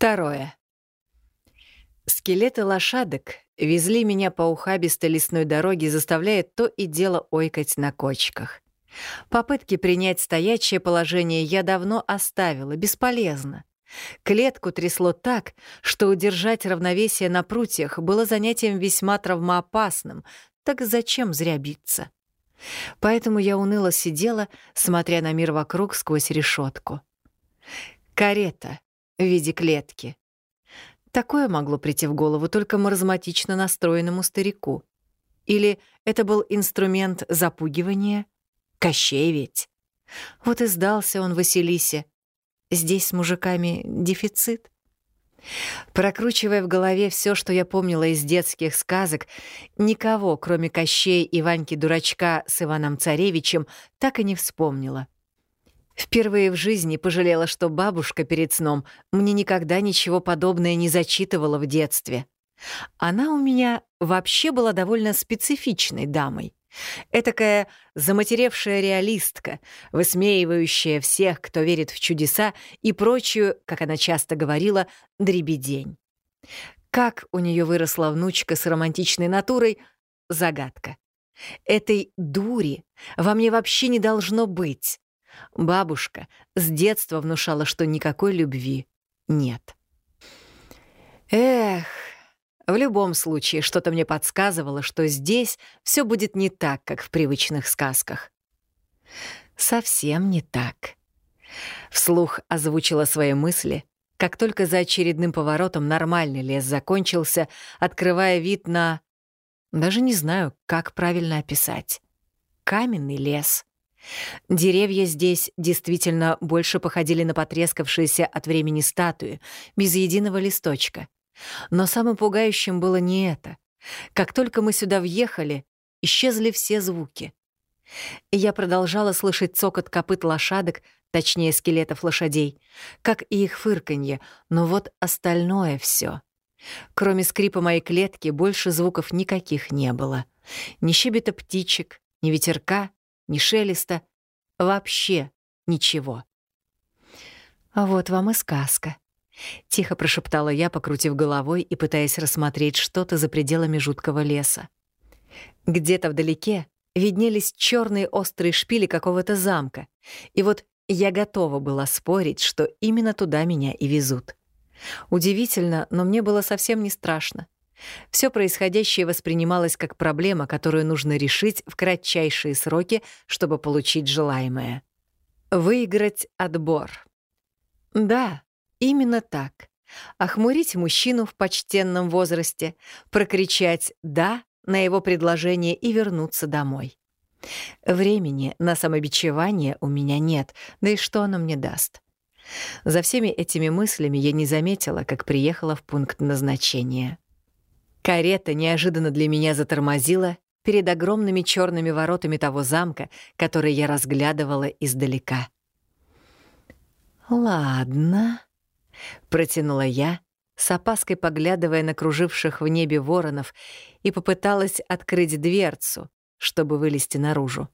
Второе. Скелеты лошадок везли меня по ухабистой лесной дороге, заставляя то и дело ойкать на кочках. Попытки принять стоячее положение я давно оставила, бесполезно. Клетку трясло так, что удержать равновесие на прутьях было занятием весьма травмоопасным, так зачем зря биться? Поэтому я уныло сидела, смотря на мир вокруг сквозь решетку. Карета в виде клетки. Такое могло прийти в голову только маразматично настроенному старику. Или это был инструмент запугивания? Кощей ведь. Вот и сдался он Василисе. Здесь с мужиками дефицит. Прокручивая в голове все, что я помнила из детских сказок, никого, кроме Кощей и Ваньки-дурачка с Иваном Царевичем, так и не вспомнила. Впервые в жизни пожалела, что бабушка перед сном мне никогда ничего подобное не зачитывала в детстве. Она у меня вообще была довольно специфичной дамой. Этакая заматеревшая реалистка, высмеивающая всех, кто верит в чудеса и прочую, как она часто говорила, дребедень. Как у нее выросла внучка с романтичной натурой — загадка. Этой дури во мне вообще не должно быть. Бабушка с детства внушала, что никакой любви нет. Эх, в любом случае, что-то мне подсказывало, что здесь все будет не так, как в привычных сказках. Совсем не так. Вслух озвучила свои мысли, как только за очередным поворотом нормальный лес закончился, открывая вид на... Даже не знаю, как правильно описать. Каменный лес. Деревья здесь действительно больше походили на потрескавшиеся от времени статуи, без единого листочка — но самым пугающим было не это. Как только мы сюда въехали, исчезли все звуки. Я продолжала слышать цокот копыт лошадок, точнее скелетов лошадей, как и их фырканье, но вот остальное все. Кроме скрипа моей клетки больше звуков никаких не было. Ни щебета птичек, ни ветерка, ни шелеста. Вообще ничего. А вот вам и сказка. — тихо прошептала я, покрутив головой и пытаясь рассмотреть что-то за пределами жуткого леса. Где-то вдалеке виднелись черные острые шпили какого-то замка, и вот я готова была спорить, что именно туда меня и везут. Удивительно, но мне было совсем не страшно. Все происходящее воспринималось как проблема, которую нужно решить в кратчайшие сроки, чтобы получить желаемое. Выиграть отбор. Да, Именно так. Охмурить мужчину в почтенном возрасте, прокричать «да» на его предложение и вернуться домой. Времени на самобичевание у меня нет, да и что оно мне даст? За всеми этими мыслями я не заметила, как приехала в пункт назначения. Карета неожиданно для меня затормозила перед огромными черными воротами того замка, который я разглядывала издалека. «Ладно», Протянула я, с опаской поглядывая на круживших в небе воронов, и попыталась открыть дверцу, чтобы вылезти наружу.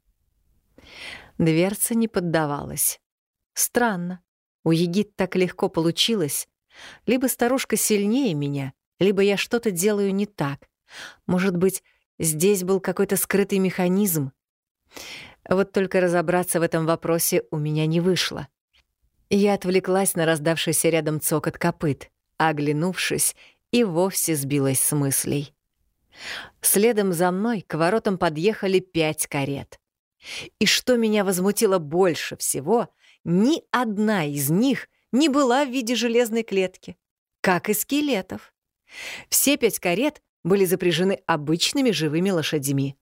Дверца не поддавалась. Странно. У Егид так легко получилось. Либо старушка сильнее меня, либо я что-то делаю не так. Может быть, здесь был какой-то скрытый механизм. Вот только разобраться в этом вопросе у меня не вышло. Я отвлеклась на раздавшийся рядом цокот копыт, оглянувшись, и вовсе сбилась с мыслей. Следом за мной к воротам подъехали пять карет. И что меня возмутило больше всего, ни одна из них не была в виде железной клетки, как и скелетов. Все пять карет были запряжены обычными живыми лошадьми.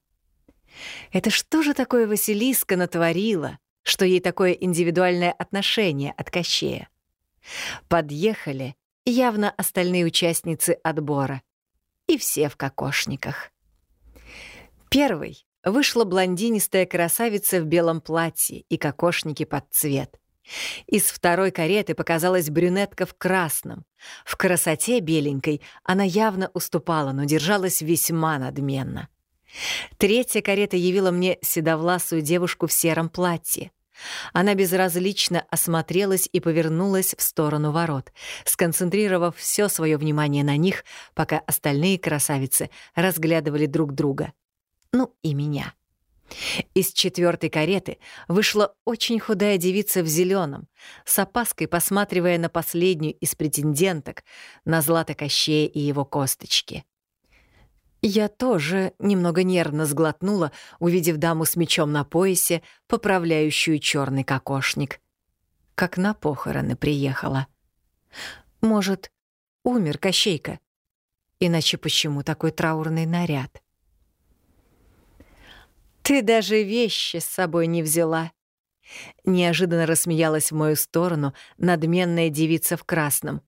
Это что же такое Василиска натворила, что ей такое индивидуальное отношение от Кощея. Подъехали явно остальные участницы отбора. И все в кокошниках. Первой вышла блондинистая красавица в белом платье и кокошники под цвет. Из второй кареты показалась брюнетка в красном. В красоте беленькой она явно уступала, но держалась весьма надменно. Третья карета явила мне седовласую девушку в сером платье. Она безразлично осмотрелась и повернулась в сторону ворот, сконцентрировав все свое внимание на них, пока остальные красавицы разглядывали друг друга. Ну и меня. Из четвертой кареты вышла очень худая девица в зеленом, с опаской посматривая на последнюю из претенденток, на Злата Кощея и его косточки. Я тоже немного нервно сглотнула, увидев даму с мечом на поясе, поправляющую черный кокошник. Как на похороны приехала. Может, умер Кощейка? Иначе почему такой траурный наряд? «Ты даже вещи с собой не взяла!» Неожиданно рассмеялась в мою сторону надменная девица в красном.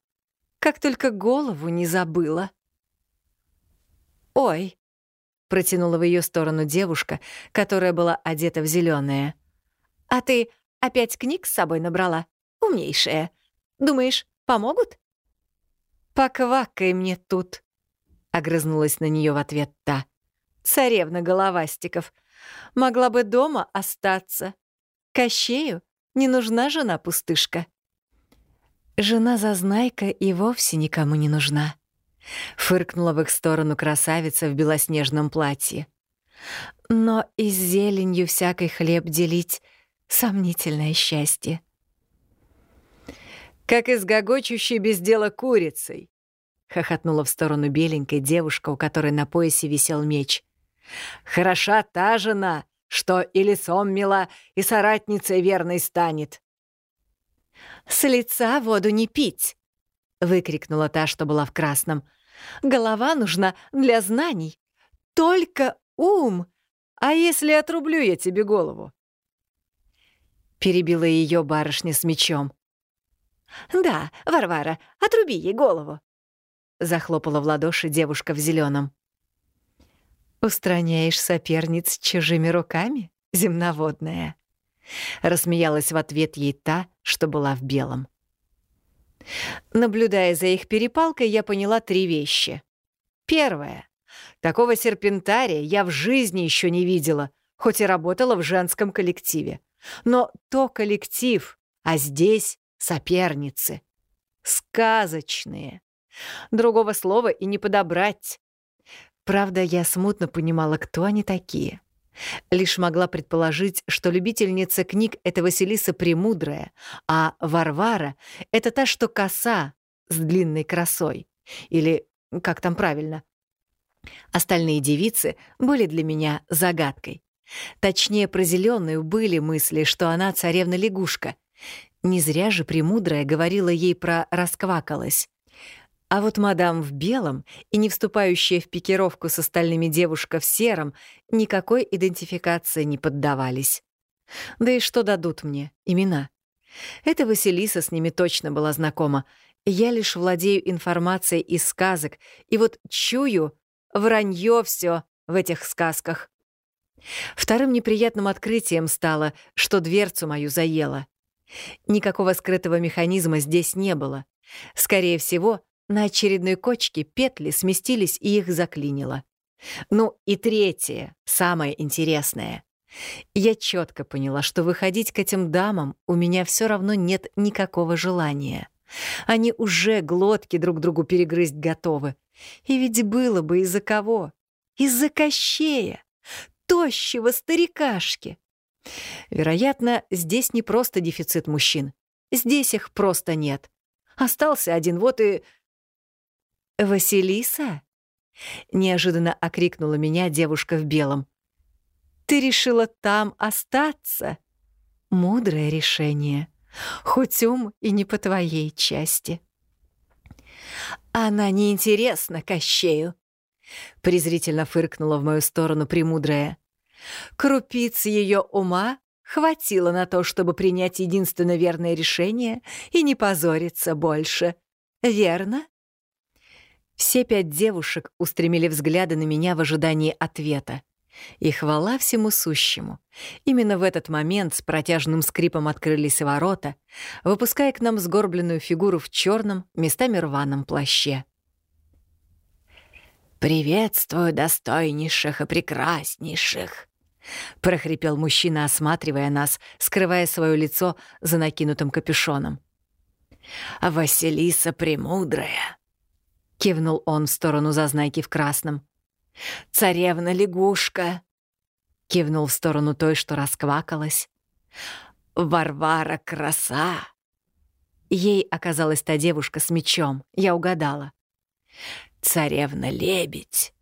«Как только голову не забыла!» «Ой!» — протянула в ее сторону девушка, которая была одета в зеленое. «А ты опять книг с собой набрала? Умнейшая. Думаешь, помогут?» «Поквакай мне тут!» — огрызнулась на нее в ответ та. «Царевна Головастиков, могла бы дома остаться. Кощею не нужна жена-пустышка». Жена-зазнайка и вовсе никому не нужна. Фыркнула в их сторону красавица в белоснежном платье. Но и с зеленью всякой хлеб делить — сомнительное счастье. «Как из гогочущей без дела курицей!» — хохотнула в сторону беленькой девушка, у которой на поясе висел меч. «Хороша та жена, что и лицом мила, и соратницей верной станет!» «С лица воду не пить!» — выкрикнула та, что была в красном — Голова нужна для знаний. Только ум. А если отрублю я тебе голову? Перебила ее барышня с мечом. Да, Варвара, отруби ей голову. Захлопала в ладоши девушка в зеленом. Устраняешь соперниц чужими руками, земноводная? Рассмеялась в ответ ей та, что была в белом. Наблюдая за их перепалкой, я поняла три вещи. Первое. Такого серпентария я в жизни еще не видела, хоть и работала в женском коллективе. Но то коллектив, а здесь соперницы. Сказочные. Другого слова и не подобрать. Правда, я смутно понимала, кто они такие. Лишь могла предположить, что любительница книг — это Василиса Премудрая, а Варвара — это та, что коса с длинной красой. Или как там правильно? Остальные девицы были для меня загадкой. Точнее, про зеленую были мысли, что она царевна-лягушка. Не зря же Премудрая говорила ей про «расквакалась». А вот мадам в белом и не вступающая в пикировку с остальными девушка в сером никакой идентификации не поддавались. Да и что дадут мне? Имена. Эта Василиса с ними точно была знакома. Я лишь владею информацией из сказок, и вот чую вранье все в этих сказках. Вторым неприятным открытием стало, что дверцу мою заело. Никакого скрытого механизма здесь не было. Скорее всего, на очередной кочке петли сместились и их заклинило. Ну и третье, самое интересное. Я четко поняла, что выходить к этим дамам у меня все равно нет никакого желания. Они уже глотки друг другу перегрызть готовы. И ведь было бы из-за кого? Из-за Кощея, тощего старикашки. Вероятно, здесь не просто дефицит мужчин. Здесь их просто нет. Остался один, вот и «Василиса?» — неожиданно окрикнула меня девушка в белом. «Ты решила там остаться?» «Мудрое решение. Хоть ум и не по твоей части». «Она неинтересна Кощею», — презрительно фыркнула в мою сторону премудрая. «Крупиц ее ума хватило на то, чтобы принять единственно верное решение и не позориться больше. Верно?» Все пять девушек устремили взгляды на меня в ожидании ответа. И хвала всему сущему. Именно в этот момент с протяжным скрипом открылись ворота, выпуская к нам сгорбленную фигуру в черном, местами рваном плаще. «Приветствую достойнейших и прекраснейших!» — прохрипел мужчина, осматривая нас, скрывая свое лицо за накинутым капюшоном. «Василиса Премудрая», — кивнул он в сторону зазнайки в красном. «Царевна-лягушка», — кивнул в сторону той, что расквакалась. «Варвара краса!» Ей оказалась та девушка с мечом, я угадала. «Царевна-лебедь!»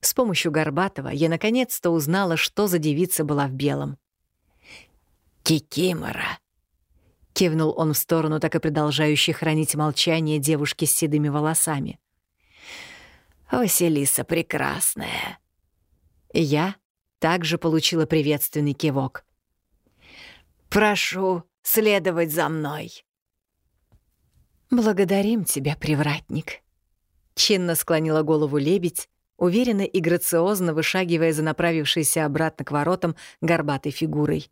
С помощью Горбатова я наконец-то узнала, что за девица была в белом. «Кикимора!» — кивнул он в сторону так и продолжающей хранить молчание девушки с седыми волосами. «Василиса прекрасная!» Я также получила приветственный кивок. «Прошу следовать за мной!» «Благодарим тебя, привратник!» Чинно склонила голову лебедь, уверенно и грациозно вышагивая за направившейся обратно к воротам горбатой фигурой.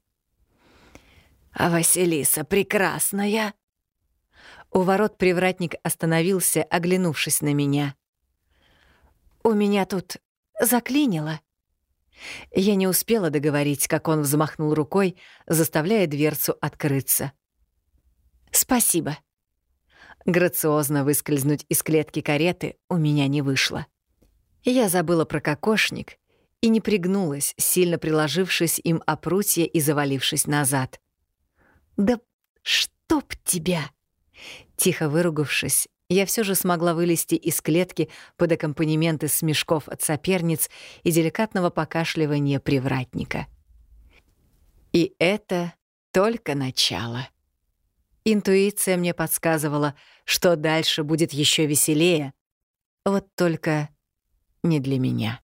«А Василиса прекрасная!» У ворот привратник остановился, оглянувшись на меня. «У меня тут заклинило». Я не успела договорить, как он взмахнул рукой, заставляя дверцу открыться. «Спасибо». Грациозно выскользнуть из клетки кареты у меня не вышло. Я забыла про кокошник и не пригнулась, сильно приложившись им о прутье и завалившись назад. «Да чтоб тебя!» Тихо выругавшись, я все же смогла вылезти из клетки под аккомпанементы смешков от соперниц и деликатного покашливания привратника. И это только начало. Интуиция мне подсказывала, что дальше будет еще веселее. Вот только не для меня.